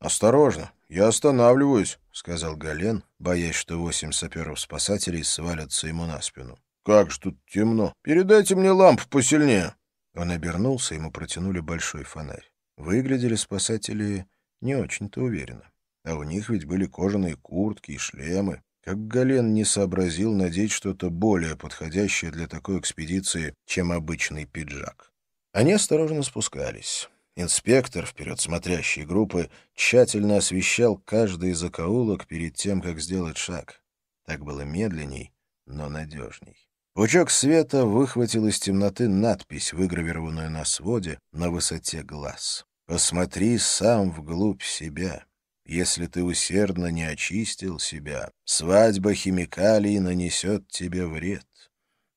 «Осторожно, я останавливаюсь», — сказал Гален, боясь, что восемь саперов-спасателей свалятся ему на спину. «Как же тут темно! Передайте мне лампу посильнее!» Он обернулся, ему протянули большой фонарь. Выглядели спасатели не очень-то уверенно. А у них ведь были кожаные куртки и шлемы. Как Гален не сообразил надеть что-то более подходящее для такой экспедиции, чем обычный пиджак. Они осторожно спускались. Инспектор, вперед смотрящей группы, тщательно освещал каждый закоулок перед тем, как сделать шаг. Так было медленней, но надежней. Пучок света выхватил из темноты надпись, выгравированную на своде на высоте глаз. «Посмотри сам вглубь себя. Если ты усердно не очистил себя, свадьба химикалий нанесет тебе вред.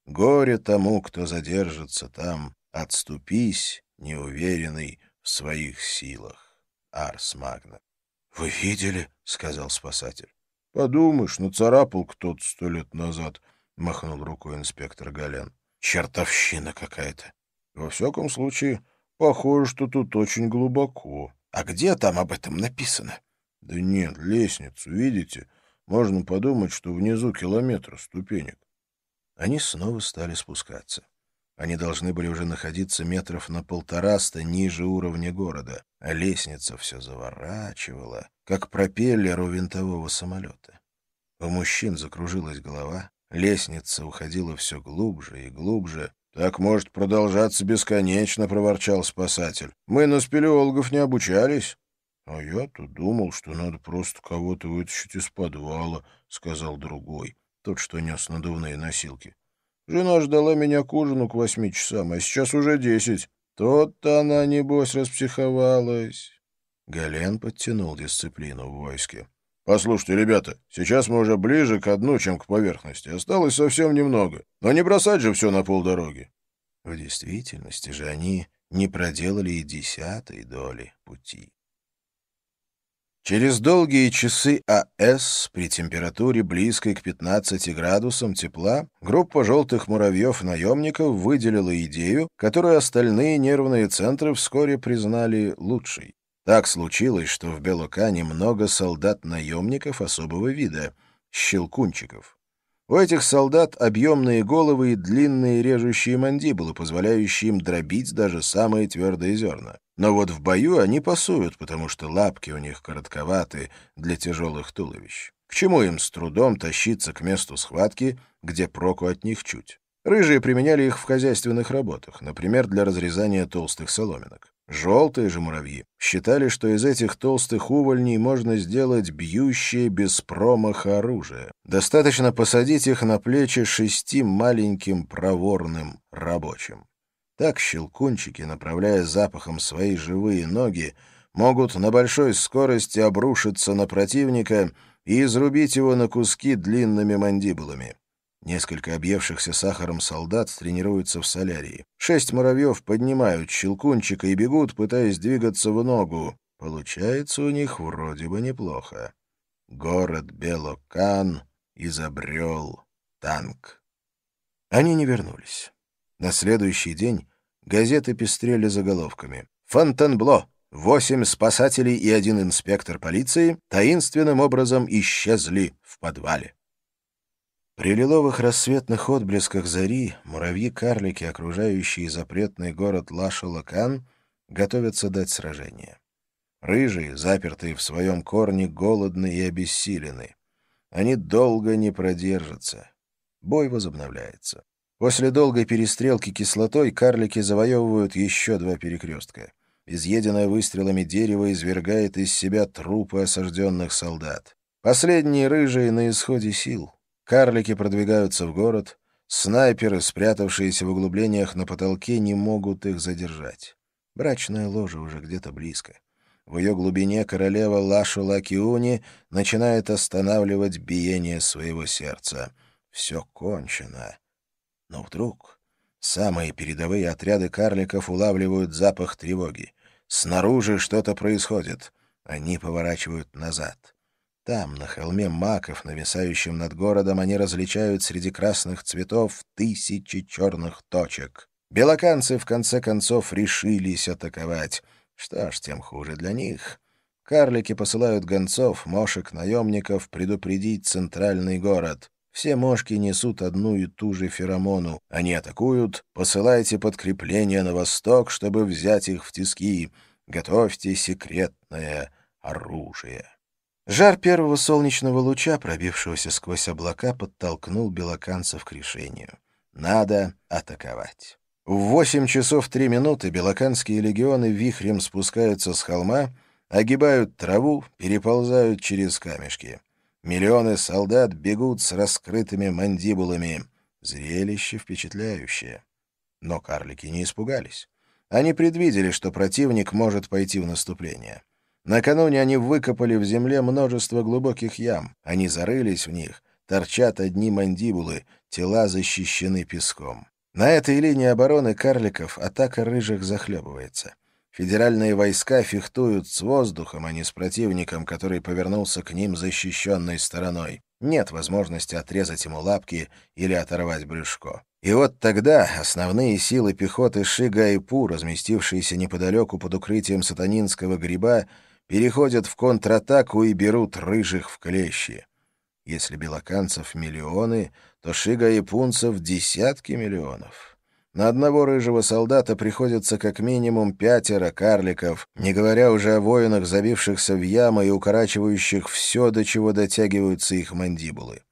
Горе тому, кто задержится там. Отступись, неуверенный, в своих силах. Арс Магна. — Вы видели? — сказал спасатель. — Подумаешь, нацарапал кто-то сто лет назад, — махнул рукой инспектор Гален. — Чертовщина какая-то. Во всяком случае, похоже, что тут очень глубоко. А где там об этом написано? — Да нет, лестницу, видите? Можно подумать, что внизу километра ступенек. Они снова стали спускаться. Они должны были уже находиться метров на полтораста ниже уровня города, а лестница все заворачивала, как пропеллер у винтового самолета. У мужчин закружилась голова, лестница уходила все глубже и глубже. «Так может продолжаться бесконечно», — проворчал спасатель. «Мы на спелеологов не обучались». «А я-то думал, что надо просто кого-то вытащить из подвала», — сказал другой, тот, что нес надувные носилки. Жена ждала меня к ужину к восьми часам, а сейчас уже десять. Тот-то она, небось, распсиховалась. Гален подтянул дисциплину в войске. «Послушайте, ребята, сейчас мы уже ближе к дну, чем к поверхности. Осталось совсем немного. Но не бросать же все на полдороги». В действительности же они не проделали и десятой доли пути. Через долгие часы АС при температуре близкой к 15 градусам тепла группа желтых муравьев-наемников выделила идею, которую остальные нервные центры вскоре признали лучшей. Так случилось, что в Белокане много солдат-наемников особого вида — щелкунчиков. У этих солдат объемные головы и длинные режущие мандибулы, позволяющие им дробить даже самые твердые зерна. Но вот в бою они пасуют, потому что лапки у них коротковаты для тяжелых туловищ. К чему им с трудом тащиться к месту схватки, где проку от них чуть? Рыжие применяли их в хозяйственных работах, например, для разрезания толстых соломинок. Желтые же муравьи считали, что из этих толстых увольней можно сделать бьющее без промаха оружие. Достаточно посадить их на плечи шести маленьким проворным рабочим. Так щелкунчики, направляя запахом свои живые ноги, могут на большой скорости обрушиться на противника и изрубить его на куски длинными мандибулами. Несколько объевшихся сахаром солдат тренируются в солярии. Шесть муравьев поднимают щелкунчика и бегут, пытаясь двигаться в ногу. Получается у них вроде бы неплохо. Город Белокан изобрел танк. Они не вернулись. На следующий день газеты пестрели заголовками. «Фонтенбло! Восемь спасателей и один инспектор полиции таинственным образом исчезли в подвале». При лиловых рассветных отблесках зари муравьи-карлики, окружающие запретный город Лашалакан, готовятся дать сражение. Рыжие, запертые в своем корне, голодны и обессилены. Они долго не продержатся. Бой возобновляется. После долгой перестрелки кислотой карлики завоевывают еще два перекрестка. Изъеденное выстрелами дерево извергает из себя трупы осажденных солдат. Последние рыжие на исходе сил. Карлики продвигаются в город. Снайперы, спрятавшиеся в углублениях на потолке, не могут их задержать. Брачная ложа уже где-то близко. В ее глубине королева Лашу Лакиуни начинает останавливать биение своего сердца. Все кончено. Но вдруг самые передовые отряды карликов улавливают запах тревоги. Снаружи что-то происходит. Они поворачивают назад. Там, на холме маков, нависающем над городом, они различают среди красных цветов тысячи черных точек. Белоканцы, в конце концов, решились атаковать. Что ж, тем хуже для них. Карлики посылают гонцов, мошек, наемников предупредить центральный город. Все мошки несут одну и ту же феромону. Они атакуют. Посылайте подкрепление на восток, чтобы взять их в тиски. Готовьте секретное оружие. Жар первого солнечного луча, пробившегося сквозь облака, подтолкнул белоканцев к решению. Надо атаковать. В восемь часов три минуты белоканские легионы вихрем спускаются с холма, огибают траву, переползают через камешки. Миллионы солдат бегут с раскрытыми мандибулами. Зрелище впечатляющее. Но карлики не испугались. Они предвидели, что противник может пойти в наступление. Накануне они выкопали в земле множество глубоких ям. Они зарылись в них, торчат одни мандибулы, тела защищены песком. На этой линии обороны карликов атака рыжих захлебывается. Федеральные войска фехтуют с воздухом, а не с противником, который повернулся к ним защищенной стороной. Нет возможности отрезать ему лапки или оторвать брюшко. И вот тогда основные силы пехоты Шига и Пу, разместившиеся неподалеку под укрытием сатанинского гриба, переходят в контратаку и берут рыжих в клещи. Если белоканцев миллионы, то Шига и Пунцев десятки миллионов. На одного рыжего солдата приходится как минимум пятеро карликов, не говоря уже о воинах, забившихся в ямы и укорачивающих все, до чего дотягиваются их мандибулы.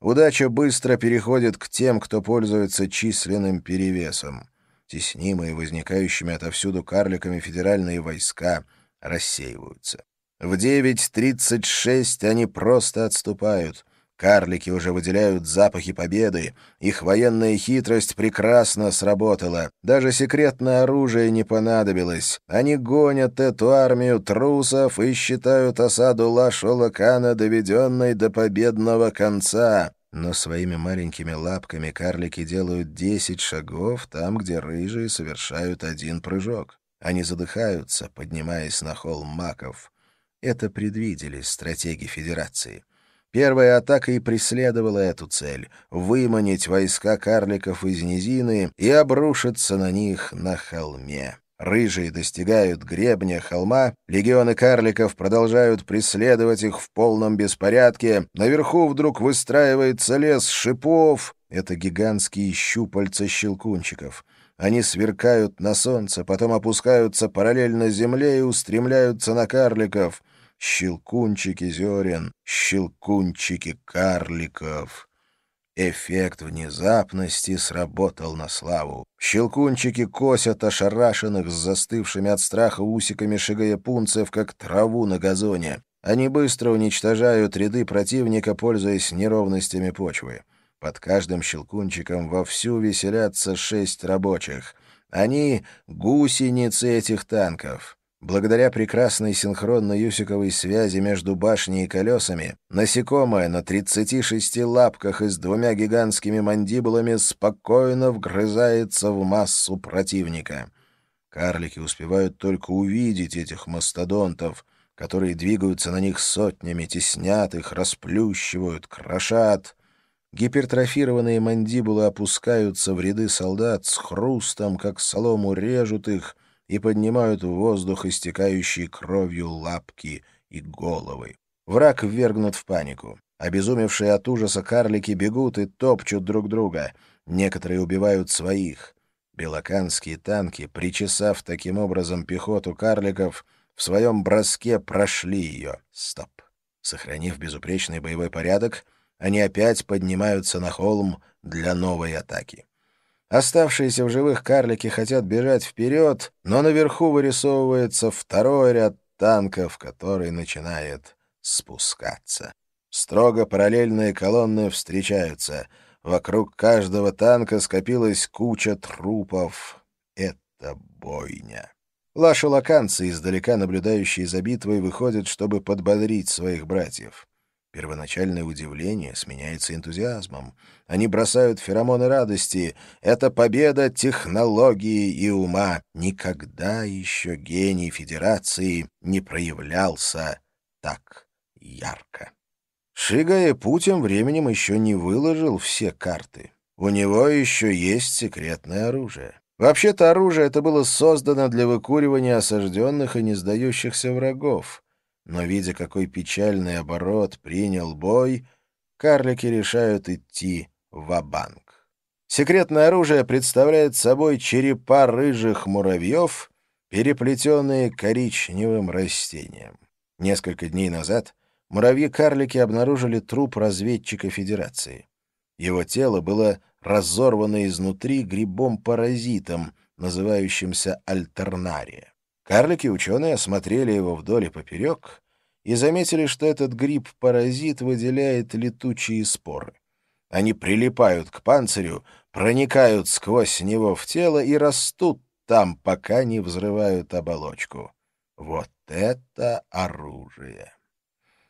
Удача быстро переходит к тем, кто пользуется численным перевесом. Теснимые возникающими отовсюду карликами федеральные войска рассеиваются. В 9.36 они просто отступают — Карлики уже выделяют запахи победы. Их военная хитрость прекрасно сработала. Даже секретное оружие не понадобилось. Они гонят эту армию трусов и считают осаду Ла-Шолокана доведенной до победного конца. Но своими маленькими лапками карлики делают десять шагов там, где рыжие совершают один прыжок. Они задыхаются, поднимаясь на холм маков. Это предвидели стратеги Федерации. Первая атака и преследовала эту цель — выманить войска карликов из низины и обрушиться на них на холме. Рыжие достигают гребня холма, легионы карликов продолжают преследовать их в полном беспорядке, наверху вдруг выстраивается лес шипов, это гигантские щупальца щелкунчиков. Они сверкают на солнце, потом опускаются параллельно земле и устремляются на карликов — щелкунчики зерен, щелкунчики карликов. Эффект внезапности сработал на славу. Щелкунчики косят ошарашенных с застывшими от страха усиками шигаепунцев, как траву на газоне. Они быстро уничтожают ряды противника, пользуясь неровностями почвы. Под каждым щелкунчиком вовсю веселятся шесть рабочих. Они — гусеницы этих танков. Благодаря прекрасной синхронной юсиковой связи между башней и колесами, насекомое на 36 лапках и с двумя гигантскими мандибулами спокойно вгрызается в массу противника. Карлики успевают только увидеть этих мастодонтов, которые двигаются на них сотнями, теснят их, расплющивают, крошат. Гипертрофированные мандибулы опускаются в ряды солдат с хрустом, как солому режут их — и поднимают в воздух истекающие кровью лапки и головы. Враг ввергнут в панику. Обезумевшие от ужаса карлики бегут и топчут друг друга. Некоторые убивают своих. Белоканские танки, причесав таким образом пехоту карликов, в своем броске прошли ее. Стоп. Сохранив безупречный боевой порядок, они опять поднимаются на холм для новой атаки. Оставшиеся в живых карлики хотят бежать вперед, но наверху вырисовывается второй ряд танков, который начинает спускаться. Строго параллельные колонны встречаются. Вокруг каждого танка скопилась куча трупов. Это бойня. Лашелаканцы, издалека наблюдающие за битвой, выходят, чтобы подбодрить своих братьев. Первоначальное удивление сменяется энтузиазмом. Они бросают феромоны радости. Это победа технологии и ума. Никогда еще гений Федерации не проявлялся так ярко. Шига Пу тем временем еще не выложил все карты. У него еще есть секретное оружие. Вообще-то оружие это было создано для выкуривания осажденных и не сдающихся врагов. Но, видя, какой печальный оборот принял бой, карлики решают идти в банк Секретное оружие представляет собой черепа рыжих муравьев, переплетенные коричневым растением. Несколько дней назад муравьи-карлики обнаружили труп разведчика Федерации. Его тело было разорвано изнутри грибом-паразитом, называющимся альтернария. Карлики-ученые осмотрели его вдоль и поперек и заметили, что этот гриб-паразит выделяет летучие споры. Они прилипают к панцирю, проникают сквозь него в тело и растут там, пока не взрывают оболочку. Вот это оружие!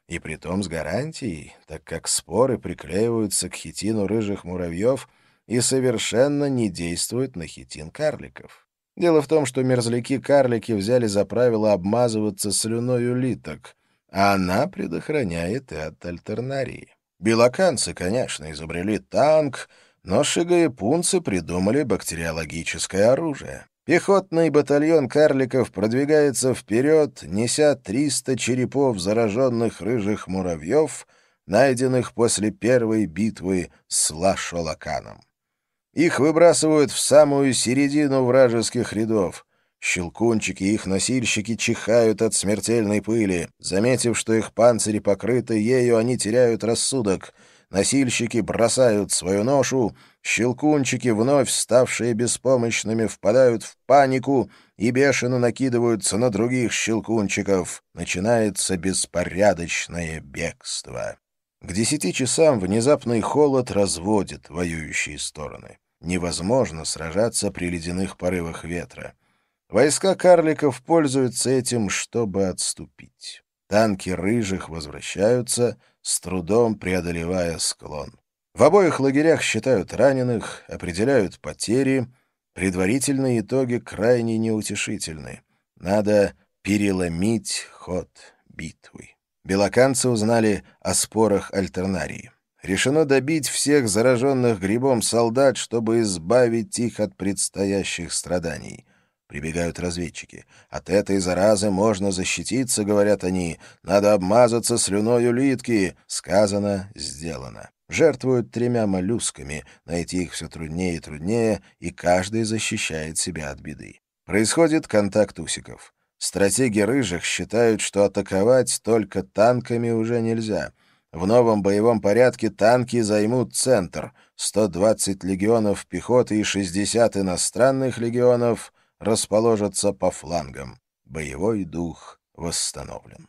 И притом с гарантией, так как споры приклеиваются к хитину рыжих муравьев и совершенно не действуют на хитин карликов. Дело в том, что мерзляки-карлики взяли за правило обмазываться слюной улиток, а она предохраняет и от альтернарии. Белоканцы, конечно, изобрели танк, но шигаепунцы придумали бактериологическое оружие. Пехотный батальон карликов продвигается вперед, неся 300 черепов зараженных рыжих муравьев, найденных после первой битвы с Лашолаканом. Их выбрасывают в самую середину вражеских рядов. Щелкунчики и их носильщики чихают от смертельной пыли. Заметив, что их панцири покрыты ею, они теряют рассудок — Носильщики бросают свою ношу, щелкунчики, вновь ставшие беспомощными, впадают в панику и бешено накидываются на других щелкунчиков. Начинается беспорядочное бегство. К десяти часам внезапный холод разводит воюющие стороны. Невозможно сражаться при ледяных порывах ветра. Войска карликов пользуются этим, чтобы отступить. Танки рыжих возвращаются, с трудом преодолевая склон. В обоих лагерях считают раненых, определяют потери. Предварительные итоги крайне неутешительны. Надо переломить ход битвы. Белоканцы узнали о спорах альтернарии. Решено добить всех зараженных грибом солдат, чтобы избавить их от предстоящих страданий. Прибегают разведчики. От этой заразы можно защититься, говорят они. Надо обмазаться слюной улитки. Сказано, сделано. Жертвуют тремя моллюсками. Найти их все труднее и труднее, и каждый защищает себя от беды. Происходит контакт усиков. Стратеги рыжих считают, что атаковать только танками уже нельзя. В новом боевом порядке танки займут центр. 120 легионов пехоты и 60 иностранных легионов — расположатся по флангам. Боевой дух восстановлен.